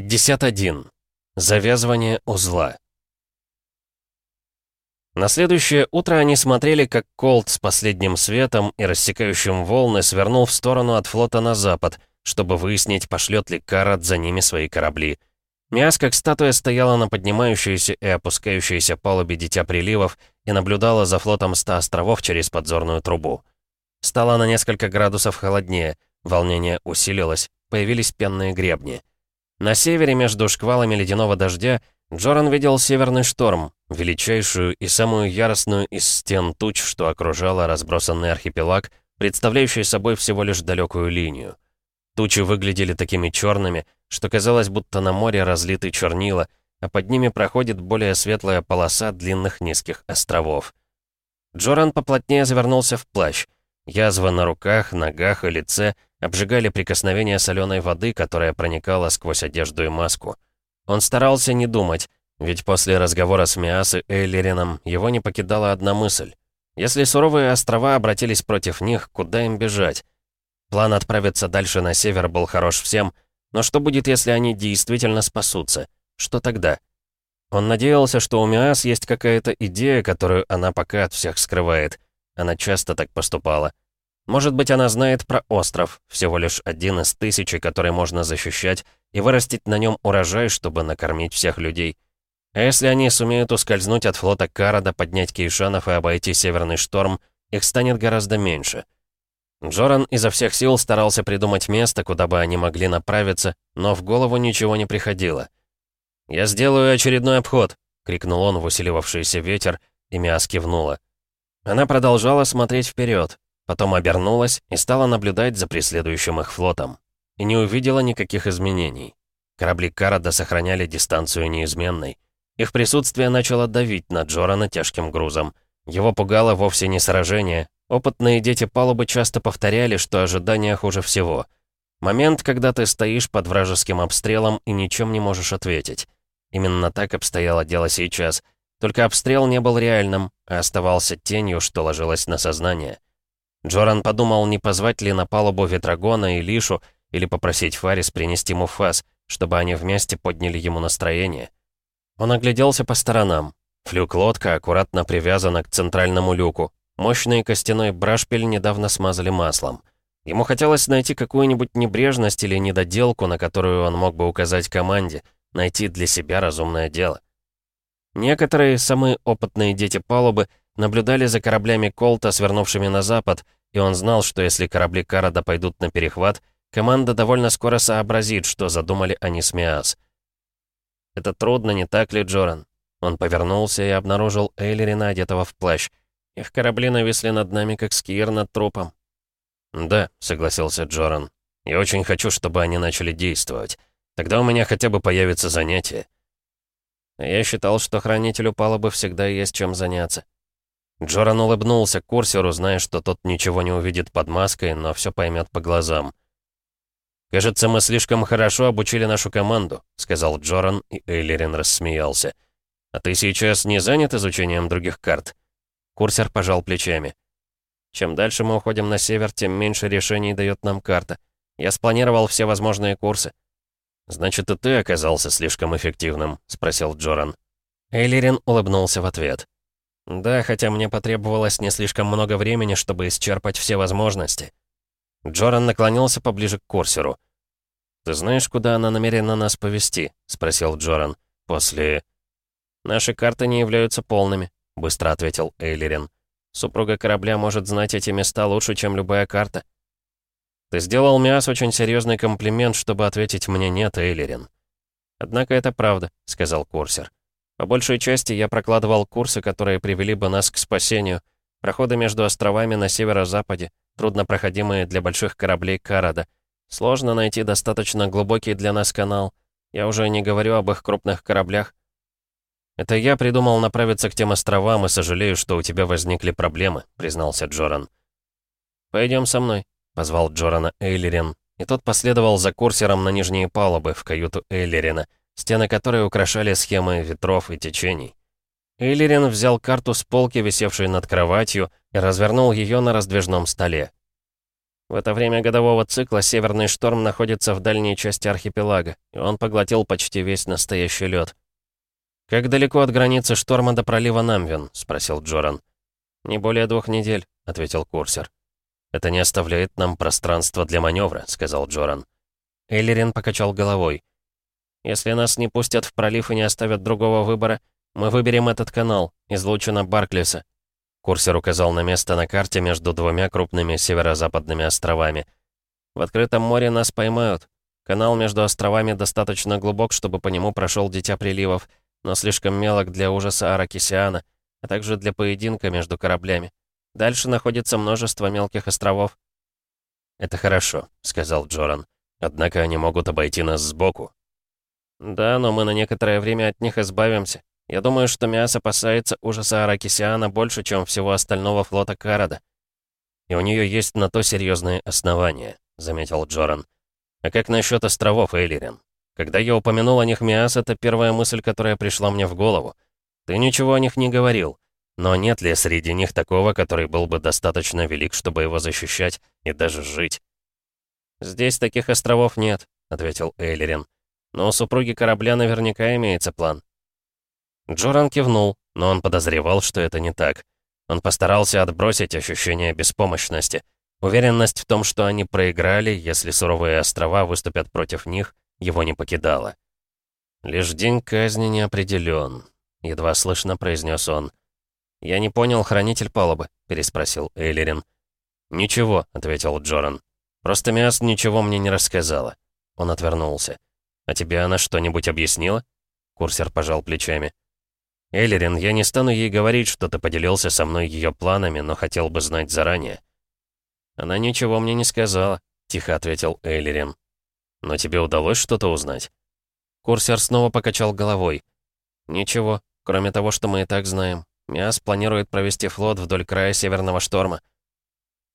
51. Завязывание узла. На следующее утро они смотрели, как Колт с последним светом и рассекающим волны свернул в сторону от флота на запад, чтобы выяснить, пошлет ли Карат за ними свои корабли. Миас, как статуя, стояла на поднимающейся и опускающейся палубе Дитя Приливов и наблюдала за флотом ста островов через подзорную трубу. Стало на несколько градусов холоднее, волнение усилилось, появились пенные гребни — на севере между шквалами ледяного дождя Джоран видел северный шторм, величайшую и самую яростную из стен туч, что окружала разбросанный архипелаг, представляющий собой всего лишь далекую линию. Тучи выглядели такими черными, что казалось, будто на море разлиты чернила, а под ними проходит более светлая полоса длинных низких островов. Джоран поплотнее завернулся в плащ. Язва на руках, ногах и лице обжигали прикосновения соленой воды, которая проникала сквозь одежду и маску. Он старался не думать, ведь после разговора с Миас и Эйлерином его не покидала одна мысль. Если суровые острова обратились против них, куда им бежать? План отправиться дальше на север был хорош всем, но что будет, если они действительно спасутся? Что тогда? Он надеялся, что у Миас есть какая-то идея, которую она пока от всех скрывает. Она часто так поступала. Может быть, она знает про остров, всего лишь один из тысячи, который можно защищать, и вырастить на нем урожай, чтобы накормить всех людей. А если они сумеют ускользнуть от флота Карада, поднять Кейшанов и обойти Северный Шторм, их станет гораздо меньше. Джоран изо всех сил старался придумать место, куда бы они могли направиться, но в голову ничего не приходило. «Я сделаю очередной обход», — крикнул он в усиливавшийся ветер, и Миас кивнула. Она продолжала смотреть вперед, Потом обернулась и стала наблюдать за преследующим их флотом. И не увидела никаких изменений. Корабли Карада сохраняли дистанцию неизменной. Их присутствие начало давить на Джорана тяжким грузом. Его пугало вовсе не сражение. Опытные дети палубы часто повторяли, что ожидания хуже всего. Момент, когда ты стоишь под вражеским обстрелом и ничем не можешь ответить. Именно так обстояло дело сейчас. Только обстрел не был реальным, а оставался тенью, что ложилось на сознание. Джоран подумал, не позвать ли на палубу Ветрогона и Лишу, или попросить Фарис принести ему фас, чтобы они вместе подняли ему настроение. Он огляделся по сторонам. Флюк-лодка аккуратно привязана к центральному люку. Мощный костяной брашпиль недавно смазали маслом. Ему хотелось найти какую-нибудь небрежность или недоделку, на которую он мог бы указать команде, найти для себя разумное дело. Некоторые, самые опытные дети палубы, наблюдали за кораблями Колта, свернувшими на запад, и он знал, что если корабли Карада пойдут на перехват, команда довольно скоро сообразит, что задумали они с Миас. «Это трудно, не так ли, Джоран?» Он повернулся и обнаружил Эйлерина, одетого в плащ. «Их корабли нависли над нами, как скир над трупом». «Да», — согласился Джоран. «Я очень хочу, чтобы они начали действовать. Тогда у меня хотя бы появится занятие». «Я считал, что хранителю палубы всегда есть чем заняться», Джоран улыбнулся Курсеру, зная, что тот ничего не увидит под маской, но все поймет по глазам. «Кажется, мы слишком хорошо обучили нашу команду», — сказал Джоран, и Эйлерин рассмеялся. «А ты сейчас не занят изучением других карт?» Курсер пожал плечами. «Чем дальше мы уходим на север, тем меньше решений дает нам карта. Я спланировал все возможные курсы». «Значит, и ты оказался слишком эффективным?» — спросил Джоран. Эйлерин улыбнулся в ответ. Да, хотя мне потребовалось не слишком много времени, чтобы исчерпать все возможности. Джоран наклонился поближе к курсеру. «Ты знаешь, куда она намерена нас повести? спросил Джоран. «После...» «Наши карты не являются полными», — быстро ответил Эйлерин. «Супруга корабля может знать эти места лучше, чем любая карта». «Ты сделал Миас очень серьезный комплимент, чтобы ответить мне «нет», Эйлерин». «Однако это правда», — сказал курсер. По большей части я прокладывал курсы, которые привели бы нас к спасению. Проходы между островами на северо-западе, труднопроходимые для больших кораблей Карада. Сложно найти достаточно глубокий для нас канал. Я уже не говорю об их крупных кораблях. «Это я придумал направиться к тем островам и сожалею, что у тебя возникли проблемы», — признался Джоран. «Пойдем со мной», — позвал Джорана Эйлерин, и тот последовал за курсером на нижние палубы в каюту Эйлерина — стены которой украшали схемы ветров и течений. Эйлерин взял карту с полки, висевшей над кроватью, и развернул ее на раздвижном столе. В это время годового цикла северный шторм находится в дальней части архипелага, и он поглотил почти весь настоящий лед. «Как далеко от границы шторма до пролива Намвин?» — спросил Джоран. «Не более двух недель», — ответил курсер. «Это не оставляет нам пространства для маневра», — сказал Джоран. Эйлерин покачал головой. Если нас не пустят в пролив и не оставят другого выбора, мы выберем этот канал, излучина Барклиса». Курсер указал на место на карте между двумя крупными северо-западными островами. «В открытом море нас поймают. Канал между островами достаточно глубок, чтобы по нему прошел Дитя Приливов, но слишком мелок для ужаса Аракисиана, а также для поединка между кораблями. Дальше находится множество мелких островов». «Это хорошо», — сказал Джоран. «Однако они могут обойти нас сбоку, «Да, но мы на некоторое время от них избавимся. Я думаю, что Миас опасается ужаса Аракисиана больше, чем всего остального флота Карада». «И у нее есть на то серьезные основания», — заметил Джоран. «А как насчет островов, Эйлирин? Когда я упомянул о них Миас, это первая мысль, которая пришла мне в голову. Ты ничего о них не говорил. Но нет ли среди них такого, который был бы достаточно велик, чтобы его защищать и даже жить?» «Здесь таких островов нет», — ответил Эйлерин но у супруги корабля наверняка имеется план. Джоран кивнул, но он подозревал, что это не так. Он постарался отбросить ощущение беспомощности. Уверенность в том, что они проиграли, если суровые острова выступят против них, его не покидала. «Лишь день казни не определен», — едва слышно произнес он. «Я не понял, хранитель палубы», — переспросил Эйлерин. «Ничего», — ответил Джоран. «Просто Миас ничего мне не рассказала». Он отвернулся. «А тебе она что-нибудь объяснила?» Курсер пожал плечами. «Эйлерин, я не стану ей говорить, что ты поделился со мной ее планами, но хотел бы знать заранее». «Она ничего мне не сказала», — тихо ответил Эйлерин. «Но тебе удалось что-то узнать?» Курсер снова покачал головой. «Ничего, кроме того, что мы и так знаем. Мяс планирует провести флот вдоль края Северного Шторма».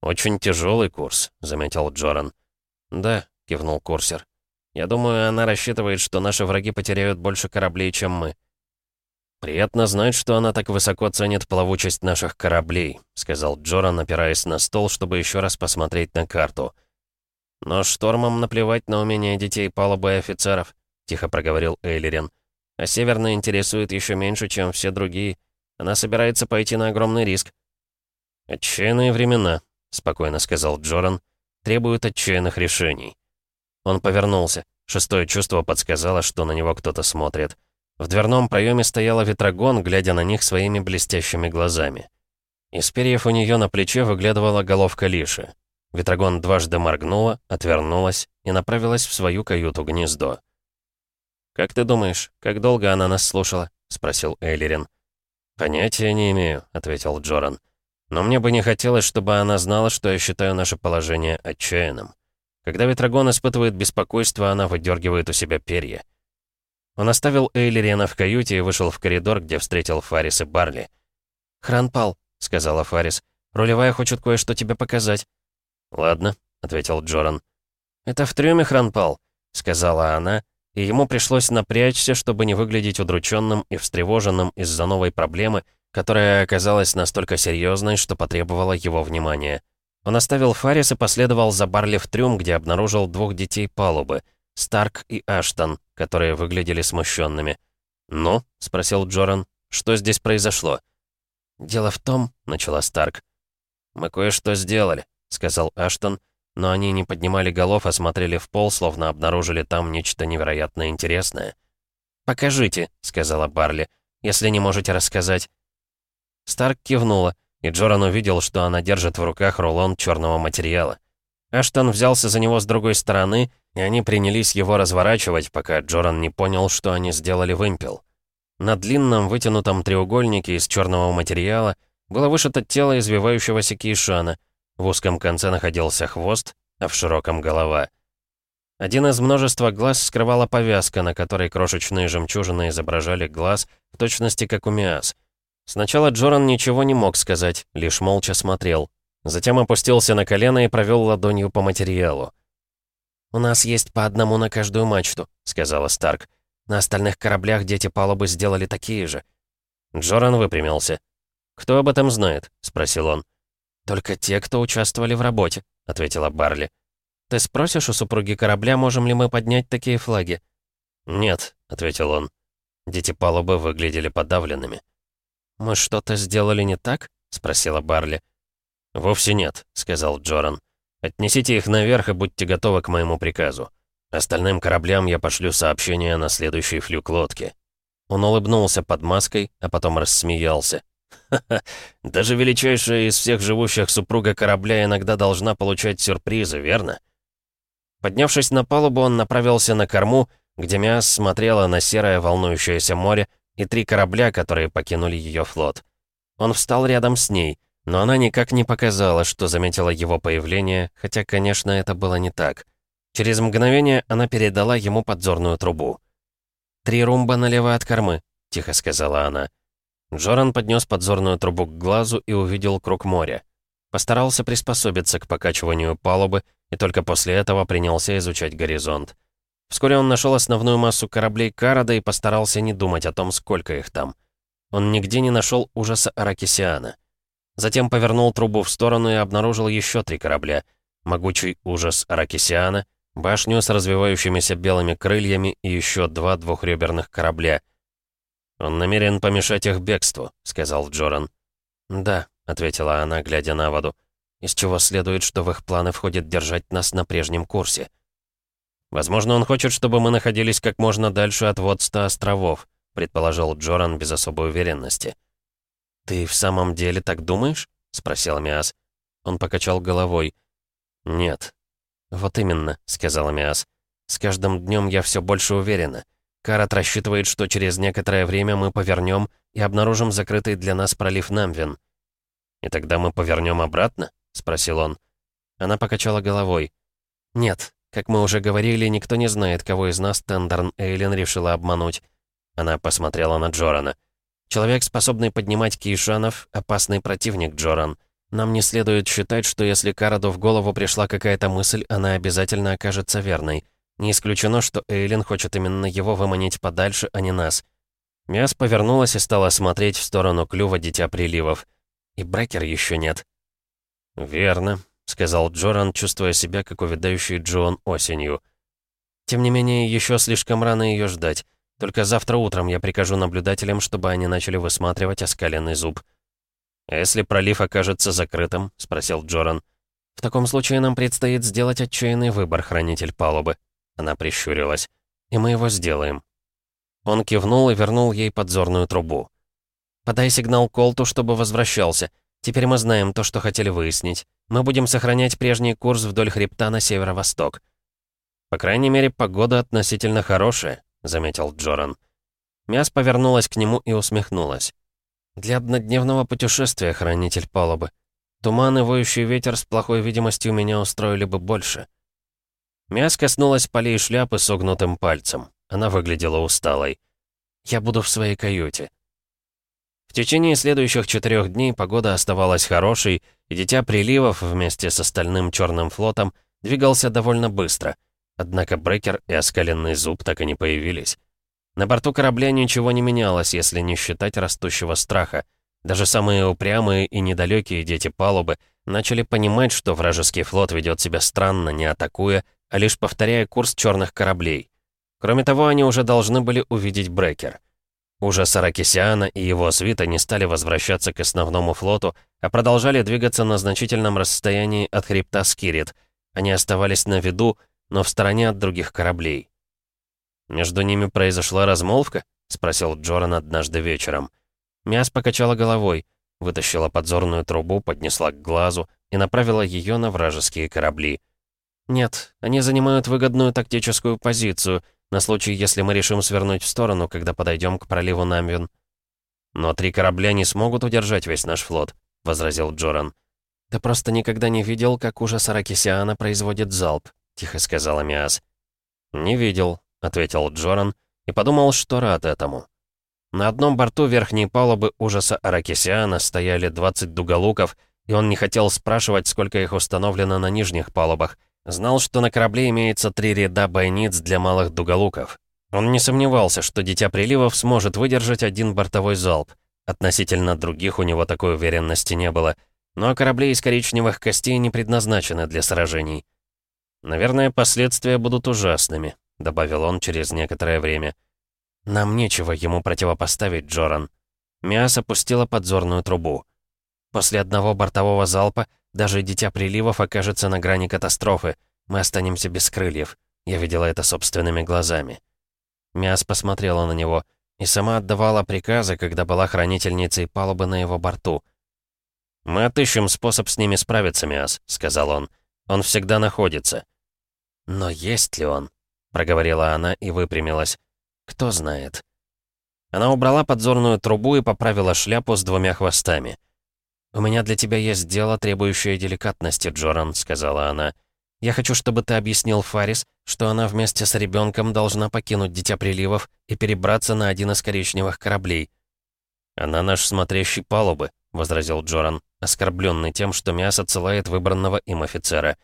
«Очень тяжелый курс», — заметил Джоран. «Да», — кивнул Курсер. Я думаю, она рассчитывает, что наши враги потеряют больше кораблей, чем мы». «Приятно знать, что она так высоко ценит плавучесть наших кораблей», сказал Джоран, опираясь на стол, чтобы еще раз посмотреть на карту. «Но штормом наплевать на умения детей палубы и офицеров», тихо проговорил Эйлерин. «А Северная интересует еще меньше, чем все другие. Она собирается пойти на огромный риск». «Отчаянные времена», — спокойно сказал Джоран, — «требуют отчаянных решений». Он повернулся. Шестое чувство подсказало, что на него кто-то смотрит. В дверном проеме стояла ветрогон, глядя на них своими блестящими глазами. Из перьев у нее на плече выглядывала головка Лиши. Ветрогон дважды моргнула, отвернулась и направилась в свою каюту-гнездо. «Как ты думаешь, как долго она нас слушала?» — спросил Эйлерин. «Понятия не имею», — ответил Джоран. «Но мне бы не хотелось, чтобы она знала, что я считаю наше положение отчаянным». Когда Ветрогон испытывает беспокойство, она выдергивает у себя перья. Он оставил Эйлериена в каюте и вышел в коридор, где встретил Фарис и Барли. «Хранпал», — сказала Фарис, — «рулевая хочет кое-что тебе показать». «Ладно», — ответил Джоран. «Это в трюме Хранпал», — сказала она, и ему пришлось напрячься, чтобы не выглядеть удрученным и встревоженным из-за новой проблемы, которая оказалась настолько серьезной, что потребовала его внимания. Он оставил Фарис и последовал за Барли в трюм, где обнаружил двух детей палубы — Старк и Аштон, которые выглядели смущенными. «Ну?» — спросил Джоран. «Что здесь произошло?» «Дело в том», — начала Старк. «Мы кое-что сделали», — сказал Аштон, но они не поднимали голов, а смотрели в пол, словно обнаружили там нечто невероятно интересное. «Покажите», — сказала Барли, — «если не можете рассказать». Старк кивнула и Джоран увидел, что она держит в руках рулон черного материала. Эштон взялся за него с другой стороны, и они принялись его разворачивать, пока Джоран не понял, что они сделали вымпел. На длинном вытянутом треугольнике из черного материала было вышито тело извивающегося Кишана. в узком конце находился хвост, а в широком — голова. Один из множества глаз скрывала повязка, на которой крошечные жемчужины изображали глаз, в точности как у Миас. Сначала Джоран ничего не мог сказать, лишь молча смотрел. Затем опустился на колено и провел ладонью по материалу. «У нас есть по одному на каждую мачту», — сказала Старк. «На остальных кораблях дети палубы сделали такие же». Джоран выпрямился. «Кто об этом знает?» — спросил он. «Только те, кто участвовали в работе», — ответила Барли. «Ты спросишь у супруги корабля, можем ли мы поднять такие флаги?» «Нет», — ответил он. Дети палубы выглядели подавленными. «Мы что-то сделали не так?» — спросила Барли. «Вовсе нет», — сказал Джоран. «Отнесите их наверх и будьте готовы к моему приказу. Остальным кораблям я пошлю сообщение на следующий флюк лодки». Он улыбнулся под маской, а потом рассмеялся. «Ха-ха, даже величайшая из всех живущих супруга корабля иногда должна получать сюрпризы, верно?» Поднявшись на палубу, он направился на корму, где Миас смотрела на серое волнующееся море, и три корабля, которые покинули ее флот. Он встал рядом с ней, но она никак не показала, что заметила его появление, хотя, конечно, это было не так. Через мгновение она передала ему подзорную трубу. «Три румба налево от кормы», — тихо сказала она. Джоран поднес подзорную трубу к глазу и увидел круг моря. Постарался приспособиться к покачиванию палубы и только после этого принялся изучать горизонт. Вскоре он нашел основную массу кораблей Карада и постарался не думать о том, сколько их там. Он нигде не нашел ужаса Аракисиана. Затем повернул трубу в сторону и обнаружил еще три корабля. Могучий ужас Аракисиана, башню с развивающимися белыми крыльями и еще два двухреберных корабля. «Он намерен помешать их бегству», — сказал Джоран. «Да», — ответила она, глядя на воду, — «из чего следует, что в их планы входит держать нас на прежнем курсе». «Возможно, он хочет, чтобы мы находились как можно дальше от водста островов», предположил Джоран без особой уверенности. «Ты в самом деле так думаешь?» спросил Миас. Он покачал головой. «Нет». «Вот именно», — сказала Миас. «С каждым днем я все больше уверена. Карат рассчитывает, что через некоторое время мы повернем и обнаружим закрытый для нас пролив Намвин». «И тогда мы повернем обратно?» — спросил он. Она покачала головой. «Нет, как мы уже говорили, никто не знает, кого из нас Тендерн Эйлин решила обмануть. Она посмотрела на Джорана. Человек, способный поднимать кейшанов, опасный противник, Джоран. Нам не следует считать, что если Караду в голову пришла какая-то мысль, она обязательно окажется верной. Не исключено, что Эйлин хочет именно его выманить подальше, а не нас. Мяс повернулась и стала смотреть в сторону клюва Дитя Приливов. И брекер еще нет. «Верно», — сказал Джоран, чувствуя себя как увядающий Джон осенью. «Тем не менее, еще слишком рано ее ждать. Только завтра утром я прикажу наблюдателям, чтобы они начали высматривать оскаленный зуб». «А если пролив окажется закрытым?» — спросил Джоран. «В таком случае нам предстоит сделать отчаянный выбор, хранитель палубы». Она прищурилась. «И мы его сделаем». Он кивнул и вернул ей подзорную трубу. «Подай сигнал Колту, чтобы возвращался. Теперь мы знаем то, что хотели выяснить. Мы будем сохранять прежний курс вдоль хребта на северо-восток. По крайней мере, погода относительно хорошая, заметил Джоран. Мяс повернулась к нему и усмехнулась. Для однодневного путешествия, хранитель палубы. Туман и воющий ветер с плохой видимостью меня устроили бы больше. Мяс коснулась полей шляпы согнутым пальцем. Она выглядела усталой. «Я буду в своей каюте», в течение следующих четырех дней погода оставалась хорошей, и Дитя Приливов вместе с остальным Черным флотом двигался довольно быстро. Однако Брекер и Оскаленный Зуб так и не появились. На борту корабля ничего не менялось, если не считать растущего страха. Даже самые упрямые и недалекие дети палубы начали понимать, что вражеский флот ведет себя странно, не атакуя, а лишь повторяя курс черных кораблей. Кроме того, они уже должны были увидеть Брекер — уже Саракисиана и его свита не стали возвращаться к основному флоту, а продолжали двигаться на значительном расстоянии от хребта Скирит. Они оставались на виду, но в стороне от других кораблей. «Между ними произошла размолвка?» — спросил Джоран однажды вечером. Мяс покачала головой, вытащила подзорную трубу, поднесла к глазу и направила ее на вражеские корабли. «Нет, они занимают выгодную тактическую позицию», на случай, если мы решим свернуть в сторону, когда подойдем к проливу Намвин. «Но три корабля не смогут удержать весь наш флот», — возразил Джоран. «Ты просто никогда не видел, как ужас Аракисиана производит залп», — тихо сказала Миас. «Не видел», — ответил Джоран и подумал, что рад этому. На одном борту верхней палубы ужаса Аракисиана стояли 20 дуголуков, и он не хотел спрашивать, сколько их установлено на нижних палубах — Знал, что на корабле имеется три ряда бойниц для малых дуголуков. Он не сомневался, что Дитя Приливов сможет выдержать один бортовой залп. Относительно других у него такой уверенности не было. Но корабли из коричневых костей не предназначены для сражений. «Наверное, последствия будут ужасными», — добавил он через некоторое время. «Нам нечего ему противопоставить, Джоран». Миас опустила подзорную трубу. После одного бортового залпа — даже дитя приливов окажется на грани катастрофы. Мы останемся без крыльев. Я видела это собственными глазами. Миас посмотрела на него и сама отдавала приказы, когда была хранительницей палубы на его борту. «Мы отыщем способ с ними справиться, Миас», — сказал он. «Он всегда находится». «Но есть ли он?» — проговорила она и выпрямилась. «Кто знает?» Она убрала подзорную трубу и поправила шляпу с двумя хвостами. «У меня для тебя есть дело, требующее деликатности, Джоран», — сказала она. «Я хочу, чтобы ты объяснил Фарис, что она вместе с ребенком должна покинуть Дитя Приливов и перебраться на один из коричневых кораблей». «Она наш смотрящий палубы», — возразил Джоран, оскорбленный тем, что Миас отсылает выбранного им офицера.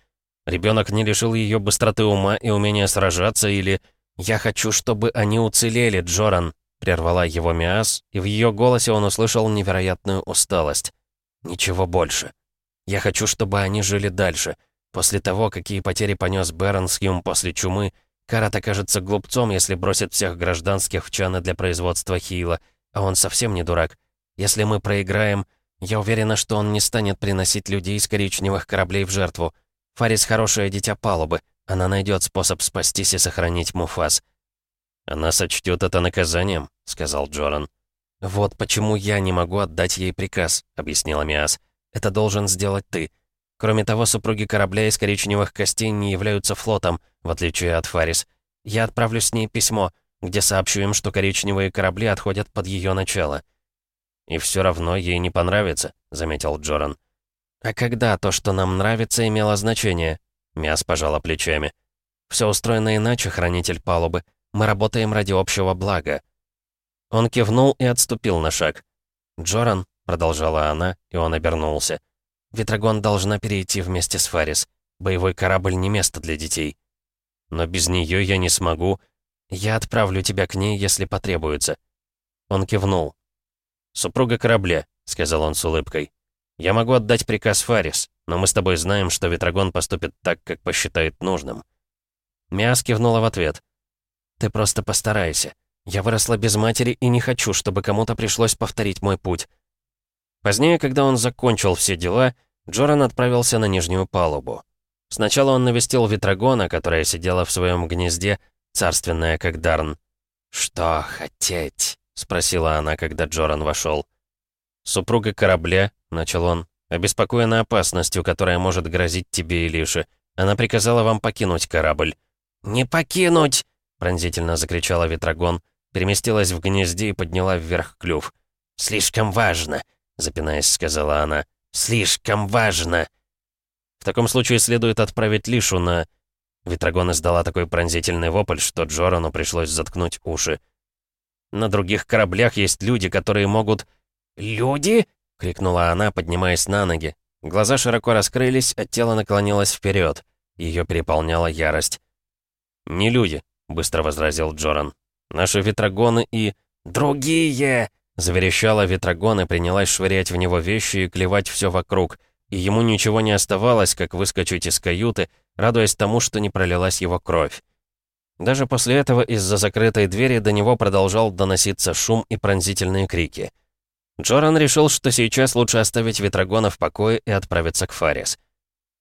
«Ребенок не лишил ее быстроты ума и умения сражаться или...» «Я хочу, чтобы они уцелели, Джоран», — прервала его Миас, и в ее голосе он услышал невероятную усталость. Ничего больше. Я хочу, чтобы они жили дальше. После того, какие потери понес Бернсхюм после чумы, Карат окажется глупцом, если бросит всех гражданских в чаны для производства хила. А он совсем не дурак. Если мы проиграем, я уверена, что он не станет приносить людей из коричневых кораблей в жертву. Фарис хорошее дитя палубы. Она найдет способ спастись и сохранить Муфас. «Она сочтет это наказанием», — сказал Джоран. «Вот почему я не могу отдать ей приказ», — объяснила Миас. «Это должен сделать ты. Кроме того, супруги корабля из коричневых костей не являются флотом, в отличие от Фарис. Я отправлю с ней письмо, где сообщу им, что коричневые корабли отходят под ее начало». «И все равно ей не понравится», — заметил Джоран. «А когда то, что нам нравится, имело значение?» Миас пожала плечами. «Все устроено иначе, хранитель палубы. Мы работаем ради общего блага. Он кивнул и отступил на шаг. «Джоран», — продолжала она, и он обернулся. «Ветрогон должна перейти вместе с Фарис. Боевой корабль не место для детей. Но без нее я не смогу. Я отправлю тебя к ней, если потребуется». Он кивнул. «Супруга корабля», — сказал он с улыбкой. «Я могу отдать приказ Фарис, но мы с тобой знаем, что Ветрогон поступит так, как посчитает нужным». Миас кивнула в ответ. «Ты просто постарайся». Я выросла без матери и не хочу, чтобы кому-то пришлось повторить мой путь. Позднее, когда он закончил все дела, Джоран отправился на нижнюю палубу. Сначала он навестил Ветрогона, которая сидела в своем гнезде, царственная как Дарн. «Что хотеть?» — спросила она, когда Джоран вошел. «Супруга корабля», — начал он, — «обеспокоена опасностью, которая может грозить тебе и Лише. Она приказала вам покинуть корабль». «Не покинуть!» — пронзительно закричала Ветрогон переместилась в гнезде и подняла вверх клюв. «Слишком важно!» — запинаясь, сказала она. «Слишком важно!» «В таком случае следует отправить Лишу на...» Ветрогон издала такой пронзительный вопль, что Джорану пришлось заткнуть уши. «На других кораблях есть люди, которые могут...» «Люди?» — крикнула она, поднимаясь на ноги. Глаза широко раскрылись, а тело наклонилось вперед. Ее переполняла ярость. «Не люди», — быстро возразил Джоран. Наши ветрогоны и... «Другие!» Заверещала ветрогон и принялась швырять в него вещи и клевать все вокруг. И ему ничего не оставалось, как выскочить из каюты, радуясь тому, что не пролилась его кровь. Даже после этого из-за закрытой двери до него продолжал доноситься шум и пронзительные крики. Джоран решил, что сейчас лучше оставить ветрогона в покое и отправиться к Фарис.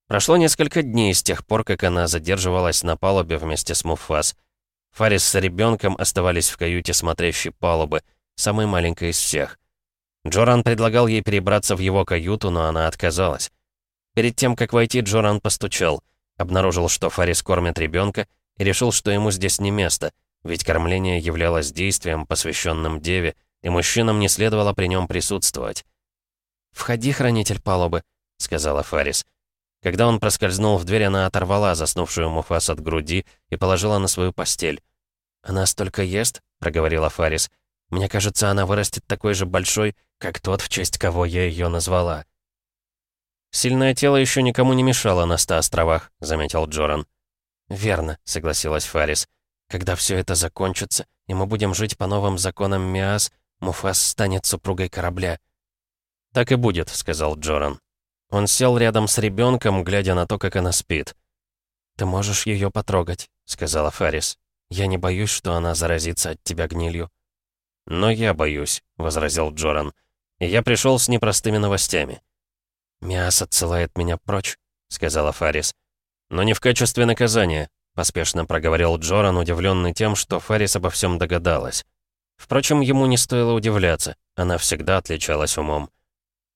Прошло несколько дней с тех пор, как она задерживалась на палубе вместе с Муфас. Фарис с ребенком оставались в каюте смотрящей палубы, самой маленькой из всех. Джоран предлагал ей перебраться в его каюту, но она отказалась. Перед тем, как войти, Джоран постучал. Обнаружил, что Фарис кормит ребенка, и решил, что ему здесь не место, ведь кормление являлось действием, посвященным деве, и мужчинам не следовало при нем присутствовать. «Входи, хранитель палубы», — сказала Фарис. Когда он проскользнул в дверь, она оторвала заснувшую муфас от груди и положила на свою постель. «Она столько ест?» — проговорила Фарис. «Мне кажется, она вырастет такой же большой, как тот, в честь кого я ее назвала». «Сильное тело еще никому не мешало на ста островах», — заметил Джоран. «Верно», — согласилась Фарис. «Когда все это закончится, и мы будем жить по новым законам Миас, Муфас станет супругой корабля». «Так и будет», — сказал Джоран. Он сел рядом с ребенком, глядя на то, как она спит. «Ты можешь ее потрогать», — сказала Фарис. «Я не боюсь, что она заразится от тебя гнилью». «Но я боюсь», — возразил Джоран. «И я пришел с непростыми новостями». «Миас отсылает меня прочь», — сказала Фарис. «Но не в качестве наказания», — поспешно проговорил Джоран, удивленный тем, что Фарис обо всем догадалась. Впрочем, ему не стоило удивляться, она всегда отличалась умом.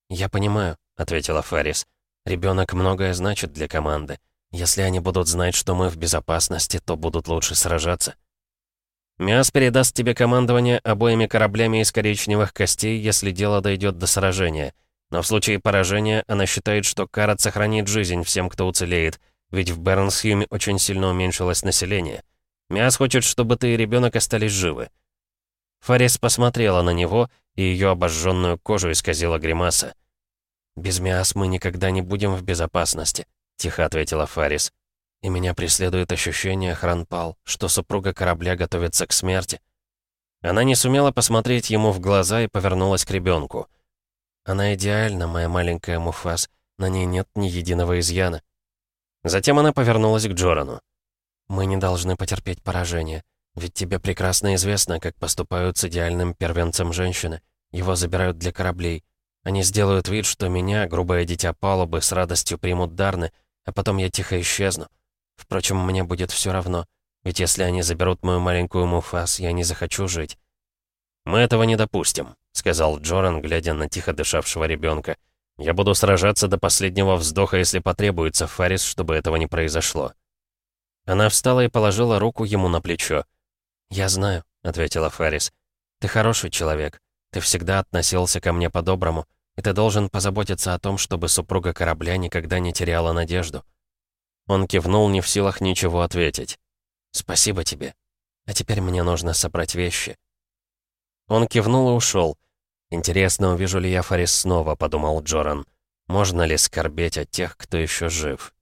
«Я понимаю», ответила Фарис. «Ребенок многое значит для команды. Если они будут знать, что мы в безопасности, то будут лучше сражаться». «Миас передаст тебе командование обоими кораблями из коричневых костей, если дело дойдет до сражения. Но в случае поражения она считает, что Карат сохранит жизнь всем, кто уцелеет, ведь в Бернсхюме очень сильно уменьшилось население. Миас хочет, чтобы ты и ребенок остались живы». Фарис посмотрела на него, и ее обожженную кожу исказила гримаса. «Без Миас мы никогда не будем в безопасности», — тихо ответила Фарис. «И меня преследует ощущение, Хранпал, что супруга корабля готовится к смерти». Она не сумела посмотреть ему в глаза и повернулась к ребенку. «Она идеальна, моя маленькая Муфас. На ней нет ни единого изъяна». Затем она повернулась к Джорану. «Мы не должны потерпеть поражение. Ведь тебе прекрасно известно, как поступают с идеальным первенцем женщины. Его забирают для кораблей. Они сделают вид, что меня, грубое дитя палубы, с радостью примут Дарны, а потом я тихо исчезну. Впрочем, мне будет все равно, ведь если они заберут мою маленькую Муфас, я не захочу жить. «Мы этого не допустим», — сказал Джоран, глядя на тихо дышавшего ребенка. «Я буду сражаться до последнего вздоха, если потребуется, Фарис, чтобы этого не произошло». Она встала и положила руку ему на плечо. «Я знаю», — ответила Фарис. «Ты хороший человек. Ты всегда относился ко мне по-доброму, и ты должен позаботиться о том, чтобы супруга корабля никогда не теряла надежду». Он кивнул, не в силах ничего ответить. «Спасибо тебе. А теперь мне нужно собрать вещи». Он кивнул и ушел. «Интересно, увижу ли я Фарис снова», — подумал Джоран. «Можно ли скорбеть о тех, кто еще жив?»